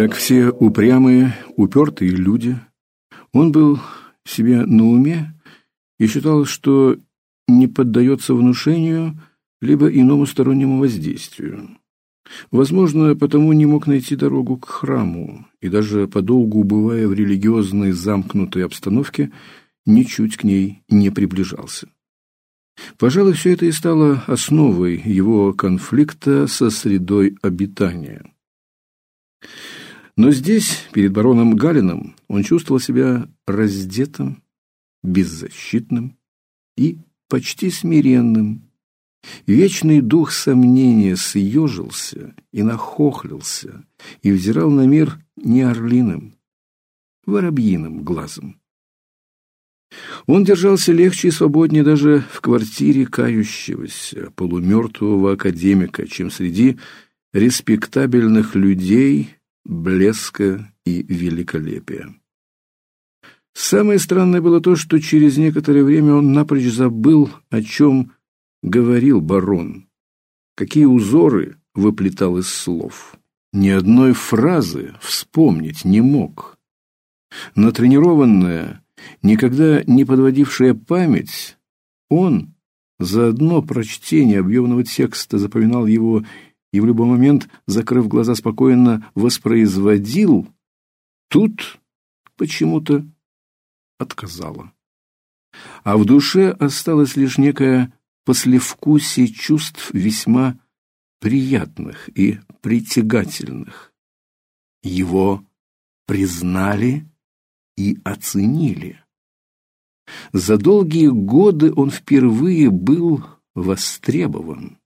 Как все упрямые, упертые люди, он был себе на уме и считал, что не поддается внушению либо иному стороннему воздействию. Возможно, потому не мог найти дорогу к храму, и даже подолгу бывая в религиозной замкнутой обстановке, ничуть к ней не приближался. Пожалуй, все это и стало основой его конфликта со средой обитания. Но здесь, перед бароном Галином, он чувствовал себя раздетым, беззащитным и почти смиренным. Вечный дух сомнения съежился и нахохлился, и взирал на мир не орлиным, воробьиным глазом. Он держался легче и свободнее даже в квартире кающегося, полумертвого академика, чем среди респектабельных людей блеска и великолепия. Самое странное было то, что через некоторое время он напрочь забыл, о чем говорил барон, какие узоры выплетал из слов. Ни одной фразы вспомнить не мог. Натренированная, никогда не подводившая память, он за одно прочтение объемного текста запоминал его и в любой момент, закрыв глаза, спокойно воспроизводил, тут почему-то отказала. А в душе осталось лишь некое послевкусие чувств весьма приятных и притягательных. Его признали и оценили. За долгие годы он впервые был востребован.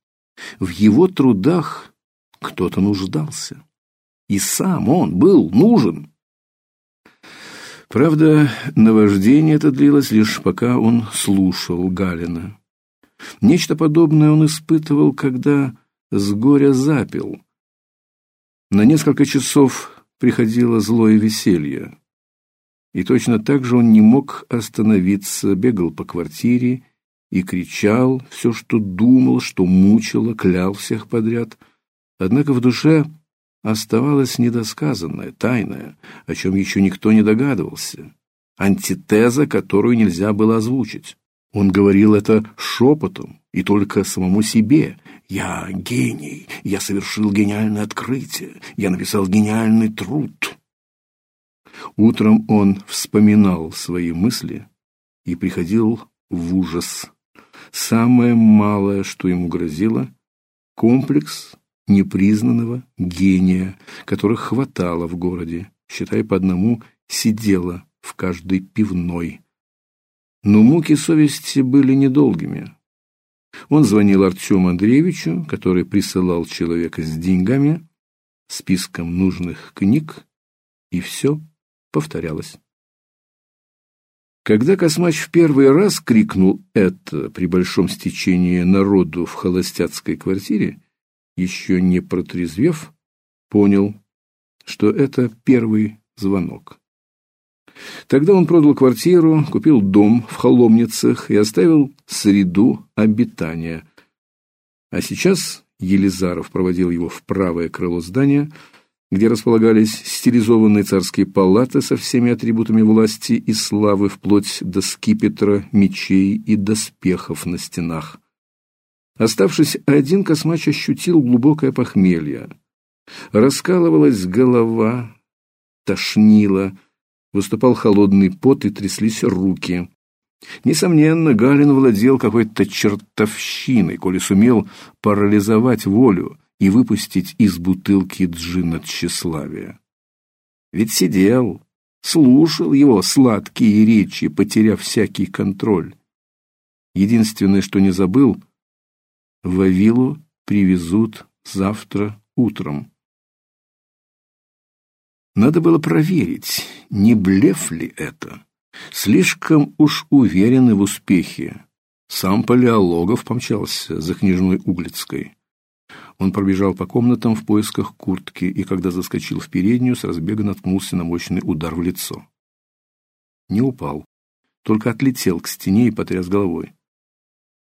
В его трудах кто-то нуждался. И сам он был нужен. Правда, наваждение это длилось лишь пока он слушал Галина. Нечто подобное он испытывал, когда с горя запил. На несколько часов приходило злое веселье. И точно так же он не мог остановиться, бегал по квартире и кричал все, что думал, что мучило, клял всех подряд. Однако в душе оставалось недосказанное, тайное, о чем еще никто не догадывался, антитеза, которую нельзя было озвучить. Он говорил это шепотом и только самому себе. «Я гений, я совершил гениальное открытие, я написал гениальный труд». Утром он вспоминал свои мысли и приходил в ужас. Самое малое, что ему грозило — комплекс непризнанного гения, которых хватало в городе, считай по одному, сидело в каждой пивной. Но муки совести были недолгими. Он звонил Артему Андреевичу, который присылал человека с деньгами, списком нужных книг, и все повторялось. Когда Космач в первый раз крикнул это при большом стечении народу в холостяцкой квартире, еще не протрезвев, понял, что это первый звонок. Тогда он продал квартиру, купил дом в Холомницах и оставил среду обитания. А сейчас Елизаров проводил его в правое крыло здания, где располагались стилизованные царские палаты со всеми атрибутами власти и славы, вплоть до скипетра, мечей и доспехов на стенах. Оставшись один, Космач ощутил глубокое похмелье. Раскалывалась голова, тошнило, выступал холодный пот и тряслись руки. Несомненно, Галин владел какой-то чертовщиной, коли сумел парализовать волю и выпустить из бутылки джина тщеславия. Ведь сидел, слушал его сладкие речи, потеряв всякий контроль. Единственное, что не забыл — Вавилу привезут завтра утром. Надо было проверить, не блеф ли это. Слишком уж уверены в успехе. Сам Палеологов помчался за княжной Углицкой. Он пробежал по комнатам в поисках куртки и, когда заскочил в переднюю, с разбега наткнулся на мощный удар в лицо. Не упал, только отлетел к стене и потряс головой.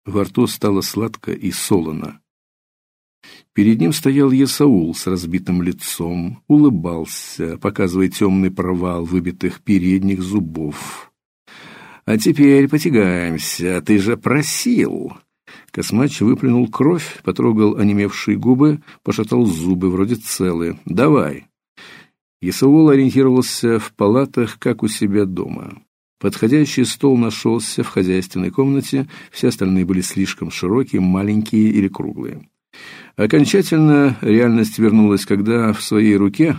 Во рту стало сладко и солоно. Перед ним стоял Есаул с разбитым лицом, улыбался, показывая темный провал выбитых передних зубов. А теперь потягаемся. Ты же просил. Космач выплюнул кровь, потрогал онемевшие губы, пошатал зубы, вроде целые. Давай. Исаул ориентировался в палатах, как у себя дома. Подходящий стол нашелся в хозяйственной комнате, все остальные были слишком широкие, маленькие или круглые. Окончательно реальность вернулась, когда в своей руке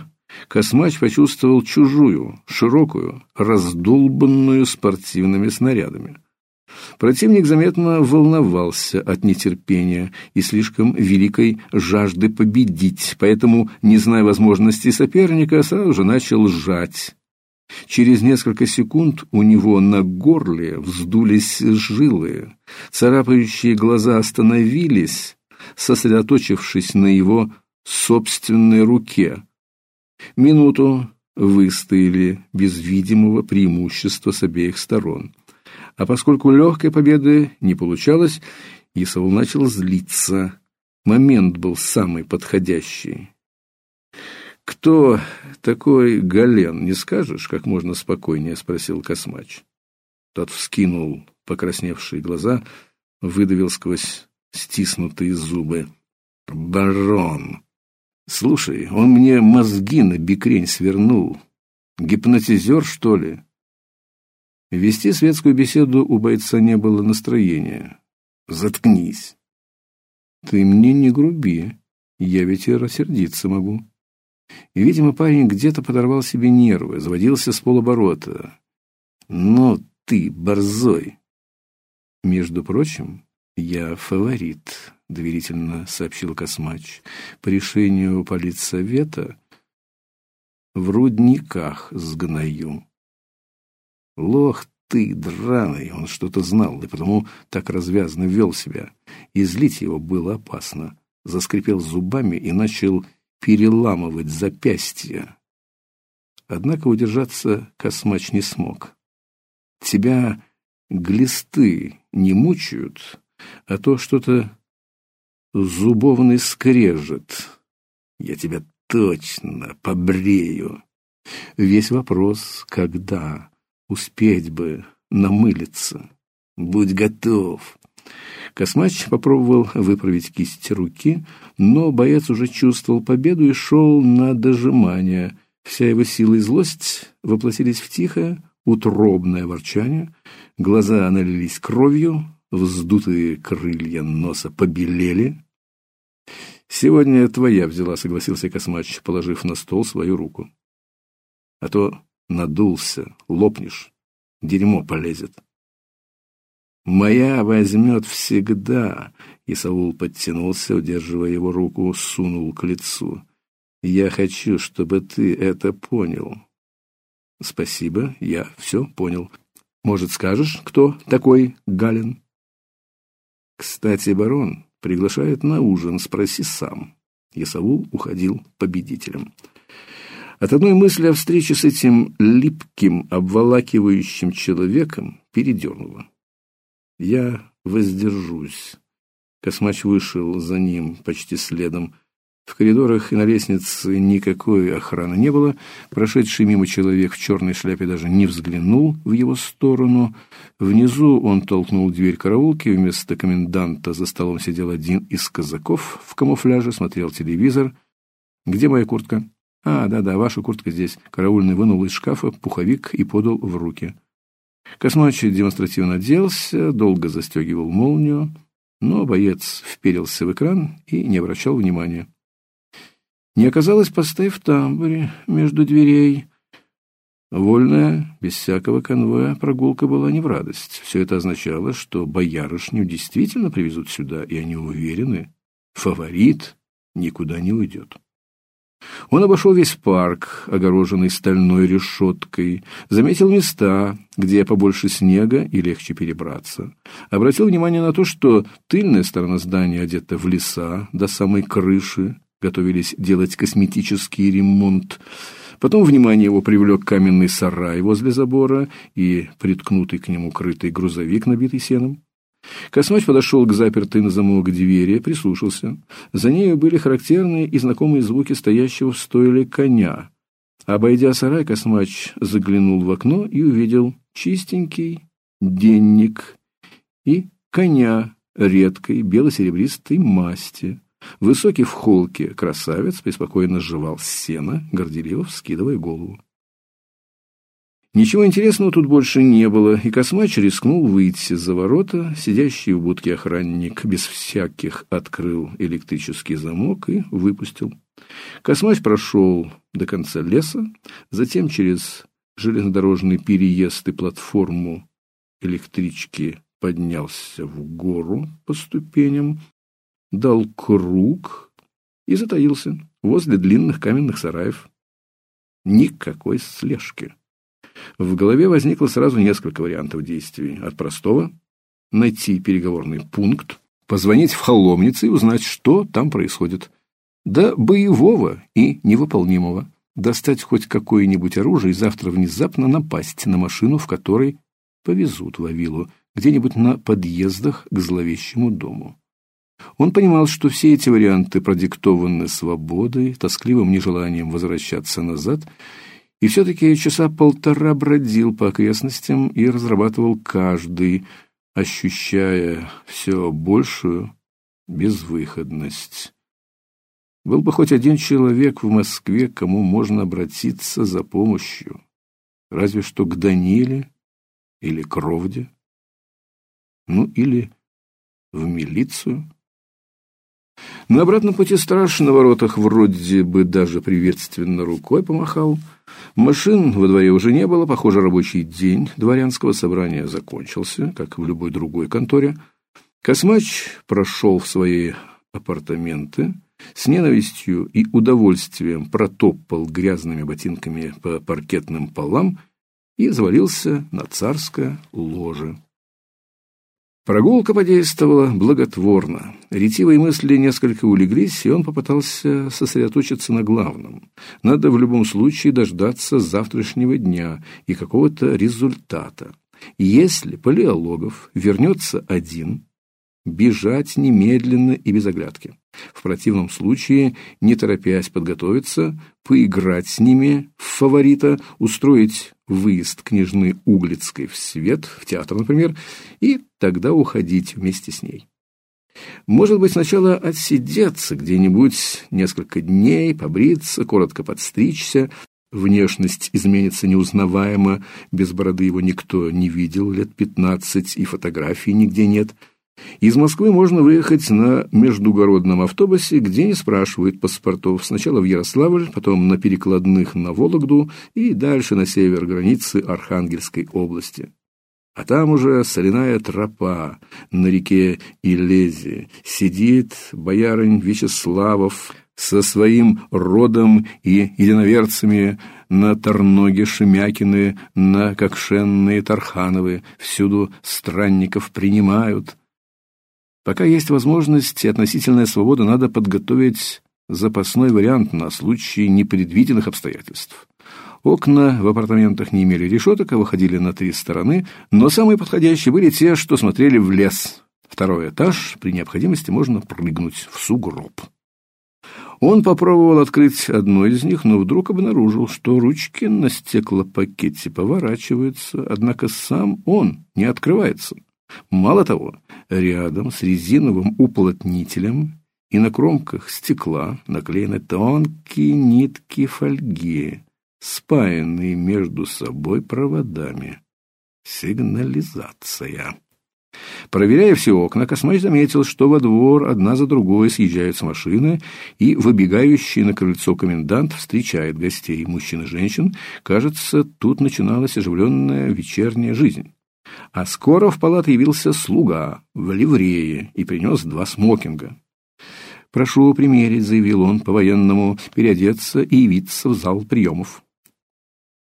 Космач почувствовал чужую, широкую, раздолбанную спортивными снарядами. Противник заметно волновался от нетерпения и слишком великой жажды победить, поэтому, не зная возможностей соперника, сразу же начал сжать. Через несколько секунд у него на горле вздулись жилы, царапающие глаза остановились, сосредоточившись на его собственной руке. Минуту выстояли без видимого преимущества с обеих сторон. А поскольку легкой победы не получалось, Исаул начал злиться. Момент был самый подходящий. Кто такой Гален, не скажешь, как можно спокойнее спросил Космач. Тот вскинул покрасневшие глаза, выдавил сквозь стиснутые зубы: "Барон. Слушай, он мне мозги на бикрень свернул. Гипнотизер, что ли? Вести светскую беседу у бойца не было настроения. Заткнись. Ты мне не груби. Я ведь и рассердиться могу. И, видимо, парень где-то подорвал себе нервы, заводился с полоборота. Но ты борзой. Между прочим, я фаворит, доверительно сообщил Космач. По решению политсовета в рудниках сгною. Лох ты, драный, он что-то знал, и потому так развязно вел себя. И злить его было опасно. Заскрипел зубами и начал переламывать запястья. Однако удержаться Космач не смог. Тебя глисты не мучают, а то что-то зубовный скрежет. Я тебя точно побрею. Весь вопрос, когда Успеть бы намылиться. Будь готов. Космач попробовал выправить кисть руки, но боец уже чувствовал победу и шел на дожимание. Вся его сила и злость воплотились в тихое, утробное ворчание. Глаза налились кровью, вздутые крылья носа побелели. Сегодня твоя взяла, согласился Космач, положив на стол свою руку. А то надулся, лопнешь, дерьмо полезет. Моя возьмет всегда. И Саул подтянулся, удерживая его руку, сунул к лицу. Я хочу, чтобы ты это понял. Спасибо, я все понял. Может, скажешь, кто такой Галин? Кстати, барон приглашает на ужин, спроси сам. Исаул уходил победителем. От одной мысли о встрече с этим липким, обволакивающим человеком передернуло. Я воздержусь. Космач вышел за ним почти следом. В коридорах и на лестнице никакой охраны не было. Прошедший мимо человек в черной шляпе даже не взглянул в его сторону. Внизу он толкнул дверь караулки. Вместо коменданта за столом сидел один из казаков в камуфляже, смотрел телевизор. Где моя куртка? А, да-да, ваша куртка здесь. Караульный вынул из шкафа пуховик и подал в руки. Космач демонстративно оделся, долго застегивал молнию, но боец вперился в экран и не обращал внимания. Не оказалось посты в тамбуре между дверей. Вольная, без всякого конвоя, прогулка была не в радость. Все это означало, что боярышню действительно привезут сюда, и они уверены, фаворит никуда не уйдет. Он обошел весь парк, огороженный стальной решеткой, заметил места, где побольше снега и легче перебраться. Обратил внимание на то, что тыльная сторона здания одета в леса до самой крыши, готовились делать косметический ремонт. Потом внимание его привлек каменный сарай возле забора и приткнутый к нему крытый грузовик, набитый сеном. Космач подошел к запертой на замок двери, прислушался. За нею были характерные и знакомые звуки стоящего в стойле коня. Обойдя сарай, Космач заглянул в окно и увидел чистенький денник и коня редкой бело-серебристой масти. Высокий в холке красавец преспокойно жевал сено, горделиво вскидывая голову. Ничего интересного тут больше не было, и Космач рискнул выйти за ворота. Сидящий в будке охранник без всяких открыл электрический замок и выпустил. Космач прошел до конца леса, затем через железнодорожный переезд и платформу электрички поднялся в гору по ступеням, дал круг и затаился возле длинных каменных сараев. Никакой слежки. В голове возникло сразу несколько вариантов действий. От простого – найти переговорный пункт, позвонить в холомницы и узнать, что там происходит. До боевого и невыполнимого. Достать хоть какое-нибудь оружие и завтра внезапно напасть на машину, в которой повезут Вавилу, где-нибудь на подъездах к зловещему дому. Он понимал, что все эти варианты продиктованы свободой, тоскливым нежеланием возвращаться назад – и все-таки часа полтора бродил по окрестностям и разрабатывал каждый, ощущая все большую безвыходность. Был бы хоть один человек в Москве, к кому можно обратиться за помощью. Разве что к Даниле или Кровде. Ну, или в милицию. На обратном пути страж на воротах вроде бы даже приветственно рукой помахал — Машин во дворе уже не было, похоже, рабочий день дворянского собрания закончился, как в любой другой конторе. Космач прошел в свои апартаменты, с ненавистью и удовольствием протопал грязными ботинками по паркетным полам и завалился на царское ложе. Прогулка подействовала благотворно. Ретивые мысли несколько улеглись, и он попытался сосредоточиться на главном. Надо в любом случае дождаться завтрашнего дня и какого-то результата. Если Палеологов вернется один, бежать немедленно и без оглядки. В противном случае, не торопясь подготовиться, поиграть с ними в фаворита, устроить выезд княжны Углицкой в свет, в театр, например, и тогда уходить вместе с ней. Может быть, сначала отсидеться где-нибудь несколько дней, побриться, коротко подстричься, внешность изменится неузнаваемо, без бороды его никто не видел лет пятнадцать, и фотографий нигде нет – из Москвы можно выехать на междугородном автобусе, где не спрашивают паспортов. Сначала в Ярославль, потом на перекладных на Вологду и дальше на север границы Архангельской области. А там уже соляная тропа на реке Илези. Сидит боярин Вячеславов со своим родом и единоверцами на Тарноге Шемякины, на Кокшенные Тархановы. Всюду странников принимают – Пока есть возможность и относительная свобода, надо подготовить запасной вариант на случай непредвиденных обстоятельств. Окна в апартаментах не имели решеток, а выходили на три стороны, но самые подходящие были те, что смотрели в лес. Второй этаж, при необходимости можно прыгнуть в сугроб. Он попробовал открыть одно из них, но вдруг обнаружил, что ручки на стеклопакете поворачиваются, однако сам он не открывается. Мало того, рядом с резиновым уплотнителем и на кромках стекла наклеены тонкие нитки фольги, спаянные между собой проводами. Сигнализация. Проверяя все окна, Космач заметил, что во двор одна за другой съезжаются машины, и выбегающий на крыльцо комендант встречает гостей, мужчин и женщин. Кажется, тут начиналась оживленная вечерняя жизнь. А скоро в палату явился слуга в ливрее и принес два смокинга. «Прошу примерить», — заявил он по-военному, — «переодеться и явиться в зал приемов».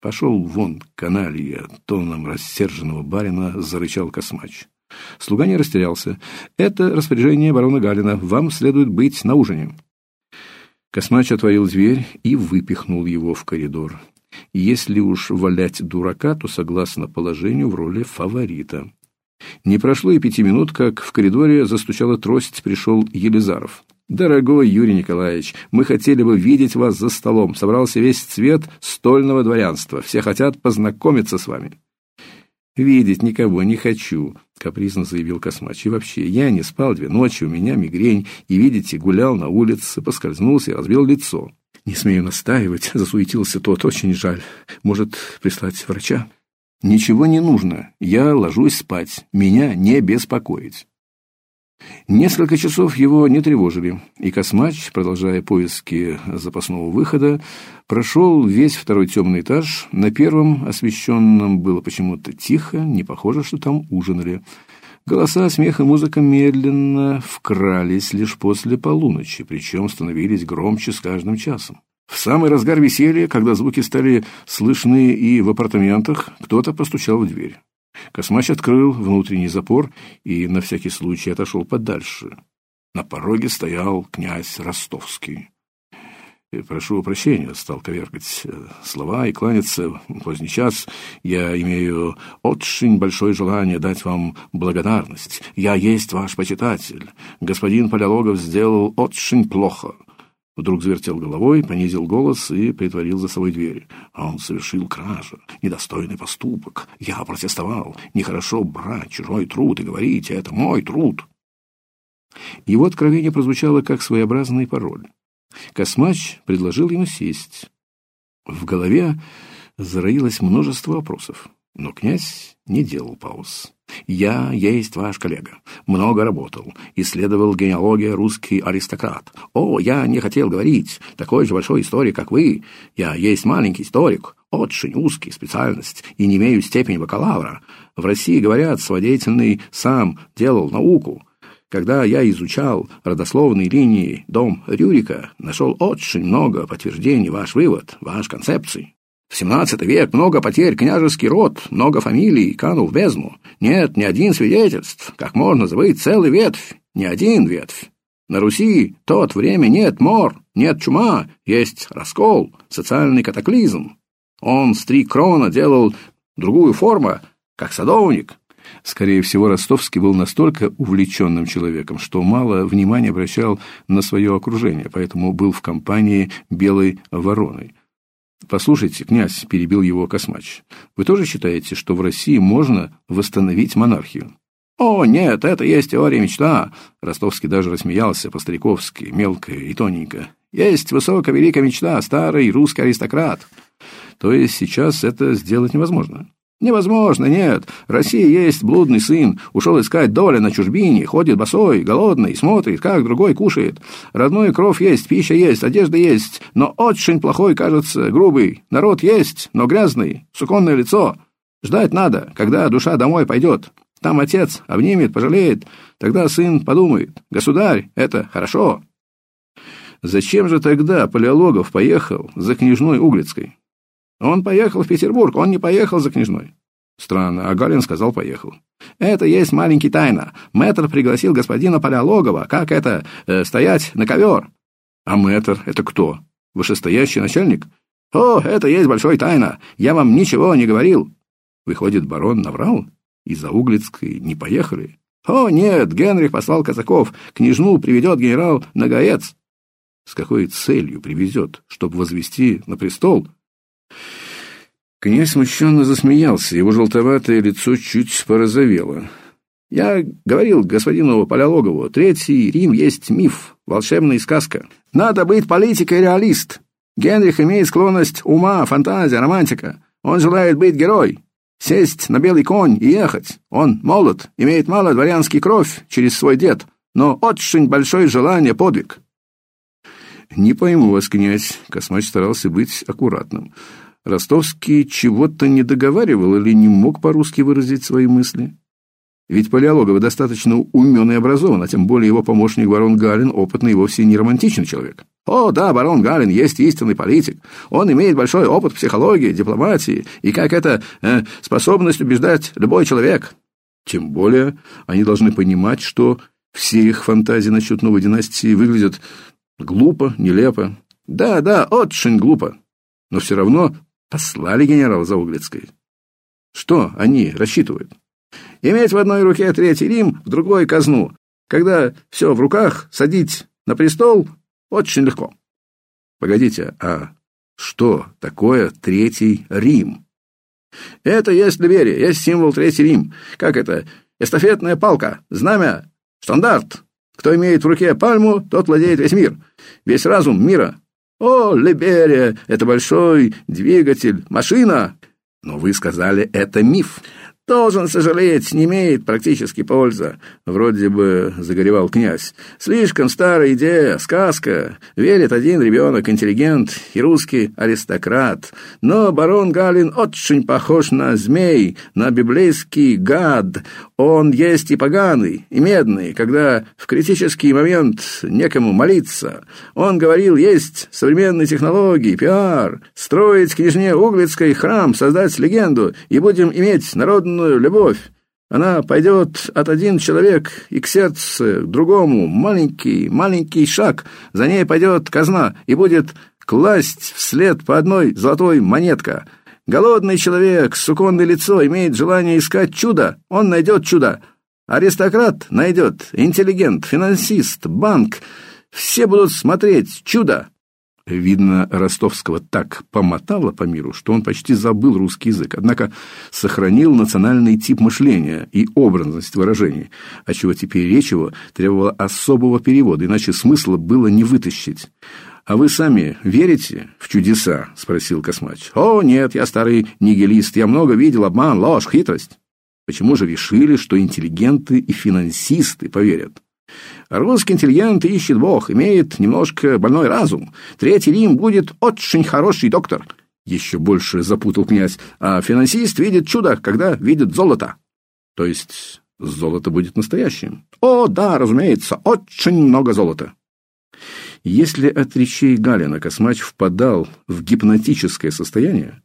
«Пошел вон, каналья!» — тоном рассерженного барина зарычал космач. Слуга не растерялся. «Это распоряжение барона Галина. Вам следует быть на ужине». Космач отворил дверь и выпихнул его в коридор. Если уж валять дурака, то согласно положению в роли фаворита. Не прошло и пяти минут, как в коридоре застучала трость, пришел Елизаров. Дорогой Юрий Николаевич, мы хотели бы видеть вас за столом. Собрался весь цвет стольного дворянства. Все хотят познакомиться с вами. Видеть никого не хочу, капризно заявил Космач. И вообще, я не спал две ночи, у меня мигрень, и видите, гулял на улице, поскользнулся и разбил лицо. Не смею настаивать, засуетился тот, очень жаль. Может, прислать врача? Ничего не нужно. Я ложусь спать. Меня не беспокоить. Несколько часов его не тревожили, и Космач, продолжая поиски запасного выхода, прошел весь второй темный этаж. На первом, освещенном, было почему-то тихо, не похоже, что там ужинали. Голоса, смех и музыка медленно вкрались лишь после полуночи, причем становились громче с каждым часом. В самый разгар веселья, когда звуки стали слышны и в апартаментах, кто-то постучал в дверь. Космач открыл внутренний запор и на всякий случай отошел подальше. На пороге стоял князь Ростовский. «Э, «Прошу прощения», — стал коверкать э, слова и кланяться. «Поздний час. Я имею очень большое желание дать вам благодарность. Я есть ваш почитатель. Господин Палеологов сделал очень плохо. Вдруг завертел головой, понизил голос и притворил за собой дверь. Он совершил кражу, недостойный поступок. Я протестовал. Нехорошо брать чужой труд и говорить, это мой труд. Его откровение прозвучало как своеобразный пароль. Космач предложил ему сесть. В голове зароилось множество вопросов, но князь не делал пауз. Я есть ваш коллега. Много работал. Исследовал генеалогию русский аристократ. О, я не хотел говорить. Такой же большой историк, как вы. Я есть маленький историк. Очень узкий специальность. И не имею степени бакалавра. В России говорят, сводетельный сам делал науку. Когда я изучал родословные линии дом Рюрика, нашел очень много подтверждений ваш вывод, ваш концепции. В XVII век много потерь княжеский род, много фамилий канул в бездну. Нет ни один свидетельств, как можно забыть целый ветвь, ни один ветвь. На Руси тот время нет мор, нет чума, есть раскол, социальный катаклизм. Он с три крона делал другую форму, как садовник. Скорее всего, Ростовский был настолько увлеченным человеком, что мало внимания обращал на свое окружение, поэтому был в компании белой вороной. Послушайте, князь, перебил его Космач. Вы тоже считаете, что в России можно восстановить монархию? О, нет, это есть теория мечта. Ростовский даже рассмеялся по-стариковски, мелко и тоненько. Есть высокая великая мечта, старый русский аристократ. То есть сейчас это сделать невозможно. Невозможно, нет. Россия есть блудный сын, ушел искать доля на чужбине, ходит босой, голодный, смотрит, как другой кушает. Родной кровь есть, пища есть, одежда есть, но очень плохой, кажется, грубый. Народ есть, но грязный, суконное лицо. Ждать надо, когда душа домой пойдет. Там отец обнимет, пожалеет, тогда сын подумает, государь, это хорошо. Зачем же тогда Палеологов поехал за княжной Углицкой? Он поехал в Петербург, он не поехал за княжной. Странно, а Галин сказал поехал. Это есть маленький тайна. Мэтр пригласил господина Палеологова. Как это, э, стоять на ковер? А мэтр — это кто? Вышестоящий начальник? О, это есть большой тайна. Я вам ничего не говорил. Выходит, барон наврал? И за Углицкой не поехали? О, нет, Генрих послал казаков. Княжну приведет генерал Нагаец. С какой целью привезет? Чтобы возвести на престол? Князь смущенно засмеялся, его желтоватое лицо чуть порозовело. «Я говорил господину Палеологову, Третий Рим есть миф, волшебная сказка. Надо быть политикой реалист. Генрих имеет склонность ума, фантазия, романтика. Он желает быть герой, сесть на белый конь и ехать. Он молод, имеет мало дворянский кровь через свой дед, но очень большое желание подвиг. «Не пойму вас, князь», — Космач старался быть аккуратным. Ростовский чего-то не договаривал или не мог по-русски выразить свои мысли? Ведь Палеологов достаточно умен и образован, а тем более его помощник барон Галин опытный и вовсе не романтичный человек. О, да, барон Галин есть истинный политик. Он имеет большой опыт психологии, дипломатии и, как это, э, способность убеждать любой человек. Тем более они должны понимать, что все их фантазии насчет новой династии выглядят Глупо, нелепо. Да, да, очень глупо. Но все равно послали генерала за Углицкой. Что они рассчитывают? Иметь в одной руке Третий Рим, в другой казну. Когда все в руках, садить на престол очень легко. Погодите, а что такое Третий Рим? Это есть Либерия, есть символ Третий Рим. Как это? Эстафетная палка, знамя, стандарт. Кто имеет в руке пальму, тот владеет весь мир. Весь разум мира. О, Либерия, это большой двигатель, машина. Но вы сказали, это миф. Должен сожалеть, не имеет практически пользы. Вроде бы загоревал князь. Слишком старая идея, сказка. Верит один ребенок, интеллигент и русский аристократ. Но барон Галин очень похож на змей, на библейский гад. Он есть и поганый, и медный, когда в критический момент некому молиться. Он говорил, есть современные технологии, пиар, строить княжне Углицкой храм, создать легенду, и будем иметь народную любовь. Она пойдет от один человек и к сердцу, к другому, маленький, маленький шаг. За ней пойдет казна и будет класть вслед по одной золотой монетка. Голодный человек, суконное лицо, имеет желание искать чудо. Он найдет чудо. Аристократ найдет, интеллигент, финансист, банк. Все будут смотреть чудо. Видно, Ростовского так помотало по миру, что он почти забыл русский язык, однако сохранил национальный тип мышления и образность выражений, отчего теперь речь его требовала особого перевода, иначе смысла было не вытащить. «А вы сами верите в чудеса?» – спросил Космач. «О, нет, я старый нигилист, я много видел обман, ложь, хитрость». «Почему же решили, что интеллигенты и финансисты поверят?» Русский интеллигент ищет Бог, имеет немножко больной разум. Третий Рим будет очень хороший доктор. Еще больше запутал князь. А финансист видит чудо, когда видит золото. То есть золото будет настоящим? О, да, разумеется, очень много золота. Если от речей Галина Космач впадал в гипнотическое состояние,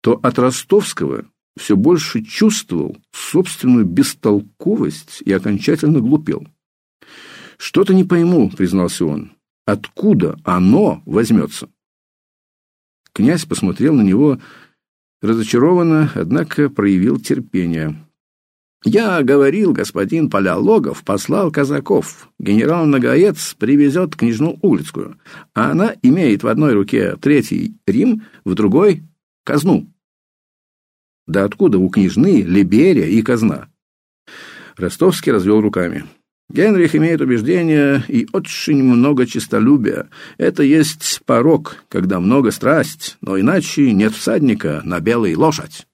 то от ростовского все больше чувствовал собственную бестолковость и окончательно глупел. «Что-то не пойму», — признался он. «Откуда оно возьмется?» Князь посмотрел на него разочарованно, однако проявил терпение. «Я говорил, господин Палеологов послал казаков. Генерал Нагаец привезет княжну Улицкую, а она имеет в одной руке третий Рим, в другой — казну». «Да откуда у княжны Либерия и казна?» Ростовский развел руками. Генрих имеет убеждения и очень много честолюбия. Это есть порог, когда много страсть, но иначе нет всадника на белой лошадь.